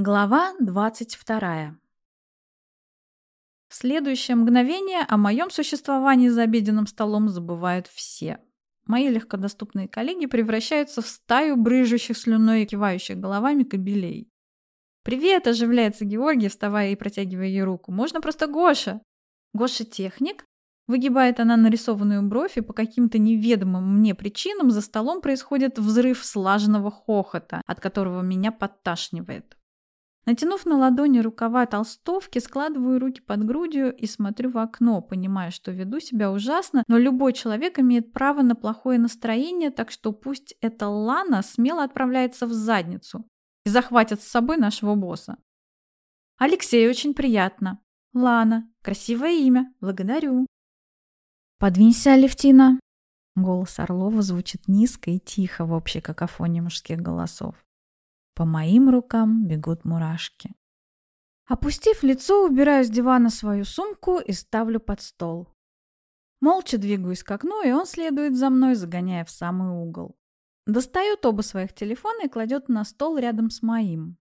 Глава 22. В следующее мгновение о моем существовании за обеденным столом забывают все. Мои легкодоступные коллеги превращаются в стаю брыжущих слюной и кивающих головами кобелей. «Привет!» – оживляется Георгий, вставая и протягивая ей руку. «Можно просто Гоша!» «Гоша техник?» Выгибает она нарисованную бровь, и по каким-то неведомым мне причинам за столом происходит взрыв слаженного хохота, от которого меня подташнивает. Натянув на ладони рукава толстовки, складываю руки под грудью и смотрю в окно, понимая, что веду себя ужасно, но любой человек имеет право на плохое настроение, так что пусть эта Лана смело отправляется в задницу и захватит с собой нашего босса. Алексей, очень приятно. Лана, красивое имя, благодарю. Подвинься, Алевтина. Голос Орлова звучит низко и тихо в общей какофонии мужских голосов. По моим рукам бегут мурашки. Опустив лицо, убираю с дивана свою сумку и ставлю под стол. Молча двигаюсь к окну, и он следует за мной, загоняя в самый угол. Достает оба своих телефона и кладет на стол рядом с моим.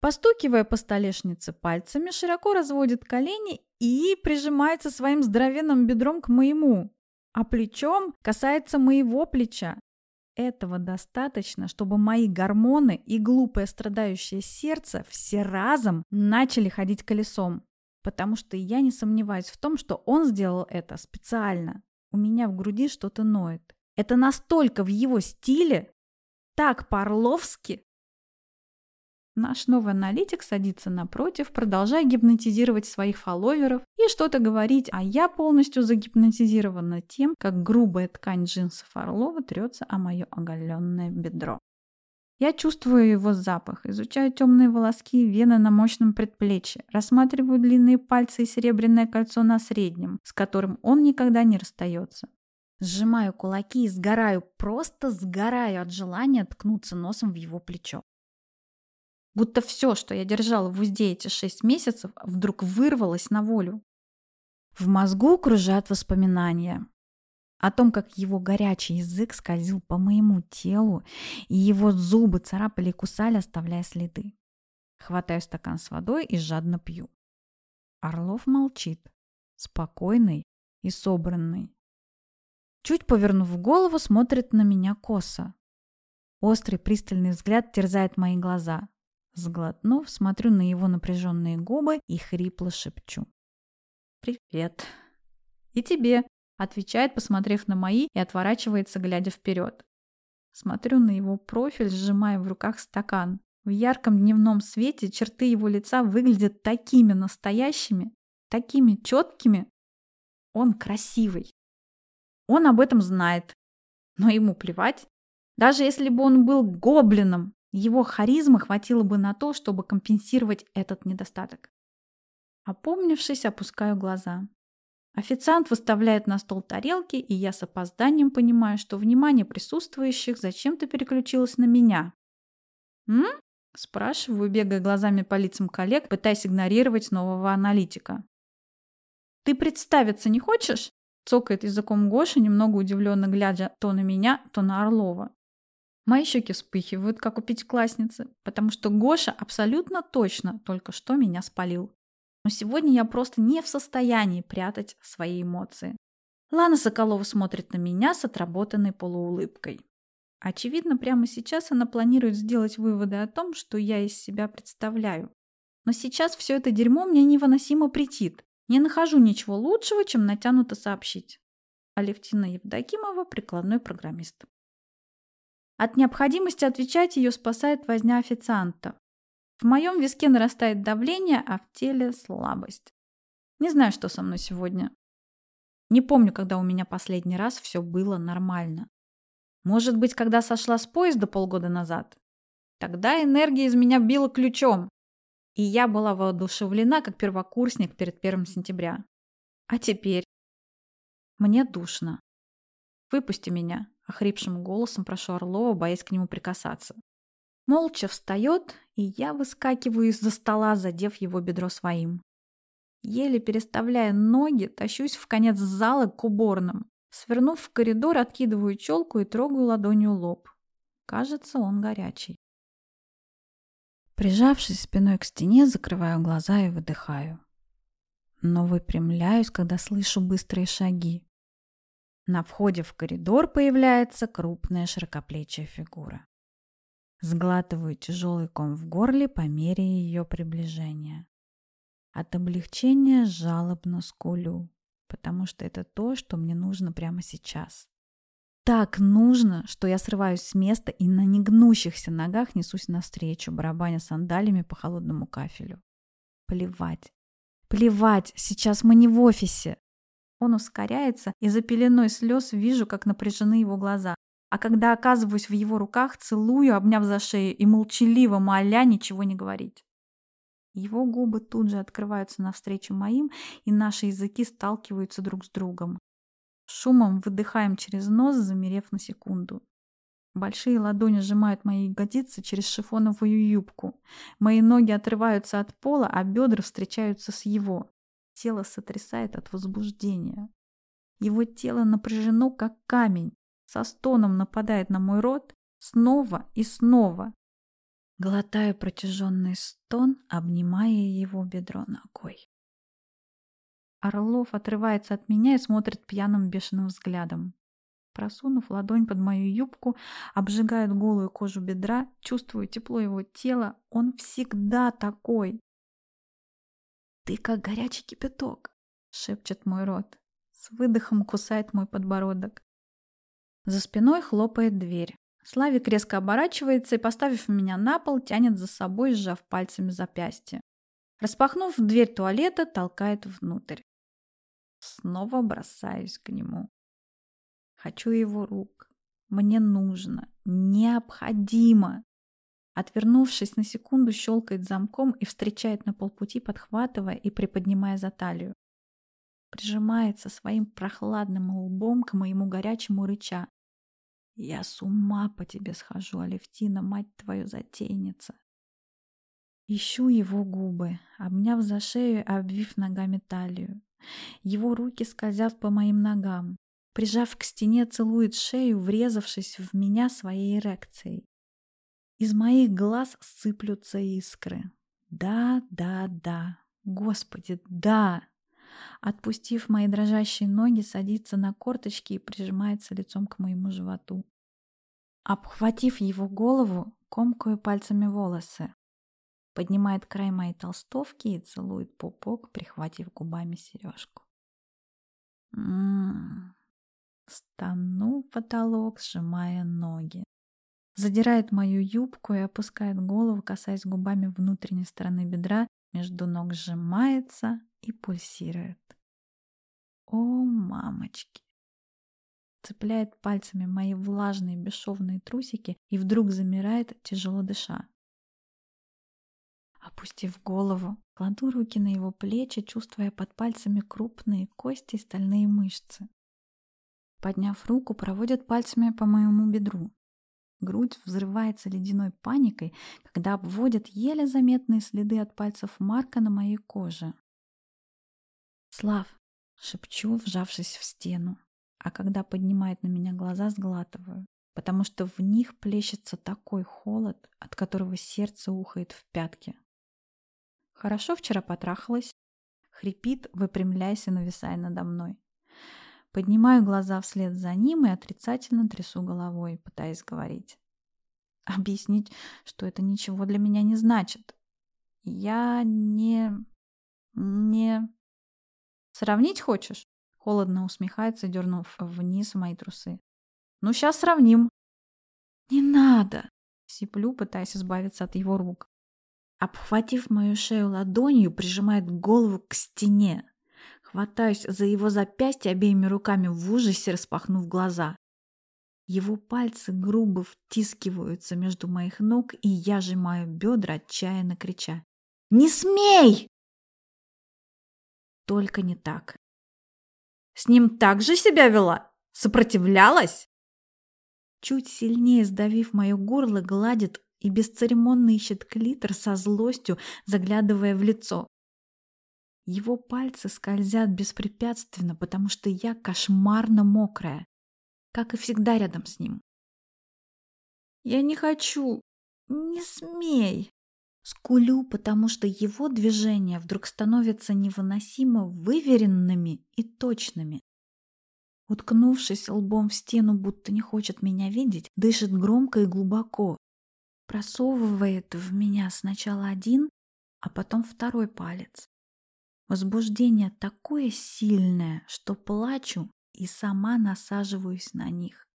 Постукивая по столешнице пальцами, широко разводит колени и прижимается своим здоровенным бедром к моему, а плечом касается моего плеча, этого достаточно, чтобы мои гормоны и глупое страдающее сердце все разом начали ходить колесом. Потому что я не сомневаюсь в том, что он сделал это специально. У меня в груди что-то ноет. Это настолько в его стиле, так по-орловски, Наш новый аналитик садится напротив, продолжая гипнотизировать своих фолловеров и что-то говорить, а я полностью загипнотизирована тем, как грубая ткань джинсов Орлова трется о мое оголенное бедро. Я чувствую его запах, изучаю темные волоски и вены на мощном предплечье, рассматриваю длинные пальцы и серебряное кольцо на среднем, с которым он никогда не расстается. Сжимаю кулаки и сгораю, просто сгораю от желания ткнуться носом в его плечо. Будто все, что я держала в узде эти шесть месяцев, вдруг вырвалось на волю. В мозгу кружат воспоминания о том, как его горячий язык скользил по моему телу, и его зубы царапали и кусали, оставляя следы. Хватаю стакан с водой и жадно пью. Орлов молчит, спокойный и собранный. Чуть повернув голову, смотрит на меня косо. Острый пристальный взгляд терзает мои глаза. Сглотнув, смотрю на его напряженные губы и хрипло шепчу. «Привет». «И тебе», — отвечает, посмотрев на мои, и отворачивается, глядя вперед. Смотрю на его профиль, сжимая в руках стакан. В ярком дневном свете черты его лица выглядят такими настоящими, такими четкими. Он красивый. Он об этом знает. Но ему плевать. Даже если бы он был гоблином, его харизмы хватило бы на то, чтобы компенсировать этот недостаток. Опомнившись, опускаю глаза. Официант выставляет на стол тарелки, и я с опозданием понимаю, что внимание присутствующих зачем-то переключилось на меня. «М?» – спрашиваю, бегая глазами по лицам коллег, пытаясь игнорировать нового аналитика. «Ты представиться не хочешь?» – цокает языком Гоша, немного удивленно глядя то на меня, то на Орлова. Мои щеки вспыхивают, как у пятиклассницы, потому что Гоша абсолютно точно только что меня спалил. Но сегодня я просто не в состоянии прятать свои эмоции. Лана Соколова смотрит на меня с отработанной полуулыбкой. Очевидно, прямо сейчас она планирует сделать выводы о том, что я из себя представляю. Но сейчас все это дерьмо мне невыносимо претит. Не нахожу ничего лучшего, чем натянуто сообщить. Алевтина Евдокимова – прикладной программист. От необходимости отвечать ее спасает возня официанта. В моем виске нарастает давление, а в теле слабость. Не знаю, что со мной сегодня. Не помню, когда у меня последний раз все было нормально. Может быть, когда сошла с поезда полгода назад? Тогда энергия из меня била ключом. И я была воодушевлена, как первокурсник перед первым сентября. А теперь? Мне душно. Выпусти меня. — охрипшим голосом прошу Орлова, боясь к нему прикасаться. Молча встает, и я выскакиваю из-за стола, задев его бедро своим. Еле переставляя ноги, тащусь в конец зала к уборным. Свернув в коридор, откидываю челку и трогаю ладонью лоб. Кажется, он горячий. Прижавшись спиной к стене, закрываю глаза и выдыхаю. Но выпрямляюсь, когда слышу быстрые шаги. На входе в коридор появляется крупная широкоплечья фигура. Сглатываю тяжелый ком в горле по мере ее приближения. От облегчения жалобно скулю, потому что это то, что мне нужно прямо сейчас. Так нужно, что я срываюсь с места и на негнущихся ногах несусь навстречу, барабаня сандалиями по холодному кафелю. Плевать. Плевать, сейчас мы не в офисе. Он ускоряется, и за пеленой слез вижу, как напряжены его глаза. А когда оказываюсь в его руках, целую, обняв за шею и молчаливо моля ничего не говорить. Его губы тут же открываются навстречу моим, и наши языки сталкиваются друг с другом. Шумом выдыхаем через нос, замерев на секунду. Большие ладони сжимают мои ягодицы через шифоновую юбку. Мои ноги отрываются от пола, а бедра встречаются с его. Тело сотрясает от возбуждения. Его тело напряжено, как камень со стоном нападает на мой рот снова и снова. Глотаю протяженный стон, обнимая его бедро ногой. Орлов отрывается от меня и смотрит пьяным бешеным взглядом. Просунув ладонь под мою юбку, обжигает голую кожу бедра, чувствую тепло его тела. Он всегда такой. «Ты как горячий кипяток», — шепчет мой рот. С выдохом кусает мой подбородок. За спиной хлопает дверь. Славик резко оборачивается и, поставив меня на пол, тянет за собой, сжав пальцами запястье. Распахнув дверь туалета, толкает внутрь. Снова бросаюсь к нему. Хочу его рук. Мне нужно. Необходимо. Отвернувшись на секунду, щелкает замком и встречает на полпути, подхватывая и приподнимая за талию прижимается своим прохладным лбом к моему горячему рыча. «Я с ума по тебе схожу, Алевтина, мать твою затейница!» Ищу его губы, обняв за шею и обвив ногами талию. Его руки скользят по моим ногам. Прижав к стене, целует шею, врезавшись в меня своей эрекцией. Из моих глаз сыплются искры. Да, да, да. Господи, да! Отпустив мои дрожащие ноги, садится на корточки и прижимается лицом к моему животу. Обхватив его голову, комкаю пальцами волосы. Поднимает край моей толстовки и целует пупок, прихватив губами сережку. М-м-м. Стану в потолок, сжимая ноги. Задирает мою юбку и опускает голову, касаясь губами внутренней стороны бедра, между ног сжимается и пульсирует. О, мамочки! Цепляет пальцами мои влажные бесшовные трусики и вдруг замирает, тяжело дыша. Опустив голову, кладу руки на его плечи, чувствуя под пальцами крупные кости и стальные мышцы. Подняв руку, проводит пальцами по моему бедру. Грудь взрывается ледяной паникой, когда обводят еле заметные следы от пальцев Марка на моей коже. «Слав!» — шепчу, вжавшись в стену. А когда поднимает на меня глаза, сглатываю, потому что в них плещется такой холод, от которого сердце ухает в пятки. Хорошо вчера потрахалась. Хрипит, выпрямляясь и нависая надо мной. Поднимаю глаза вслед за ним и отрицательно трясу головой, пытаясь говорить. Объяснить, что это ничего для меня не значит. Я не... не... Сравнить хочешь? Холодно усмехается, дернув вниз мои трусы. Ну, сейчас сравним. Не надо! Сиплю, пытаясь избавиться от его рук. Обхватив мою шею ладонью, прижимает голову к стене. Хватаюсь за его запястье обеими руками в ужасе, распахнув глаза. Его пальцы грубо втискиваются между моих ног, и я сжимаю бедра, отчаянно крича. «Не смей!» Только не так. С ним так же себя вела? Сопротивлялась? Чуть сильнее сдавив мое горло, гладит и бесцеремонно ищет клитор со злостью, заглядывая в лицо. Его пальцы скользят беспрепятственно, потому что я кошмарно мокрая, как и всегда рядом с ним. «Я не хочу! Не смей!» Скулю, потому что его движения вдруг становятся невыносимо выверенными и точными. Уткнувшись лбом в стену, будто не хочет меня видеть, дышит громко и глубоко. Просовывает в меня сначала один, а потом второй палец. Возбуждение такое сильное, что плачу и сама насаживаюсь на них.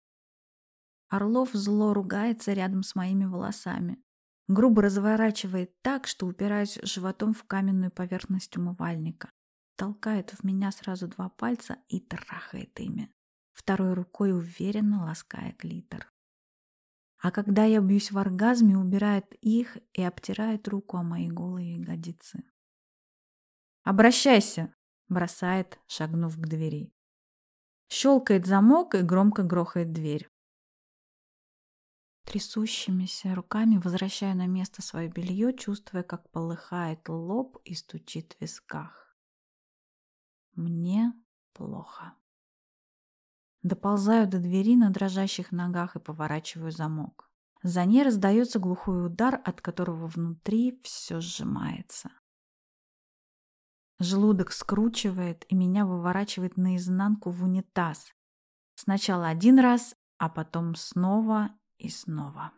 Орлов зло ругается рядом с моими волосами. Грубо разворачивает так, что упираюсь животом в каменную поверхность умывальника. Толкает в меня сразу два пальца и трахает ими. Второй рукой уверенно ласкает литр. А когда я бьюсь в оргазме, убирает их и обтирает руку о мои голые ягодицы. «Обращайся!» — бросает, шагнув к двери. Щелкает замок и громко грохает дверь. Трясущимися руками возвращаю на место свое белье, чувствуя, как полыхает лоб и стучит в висках. Мне плохо. Доползаю до двери на дрожащих ногах и поворачиваю замок. За ней раздается глухой удар, от которого внутри все сжимается. Желудок скручивает и меня выворачивает наизнанку в унитаз. Сначала один раз, а потом снова и снова.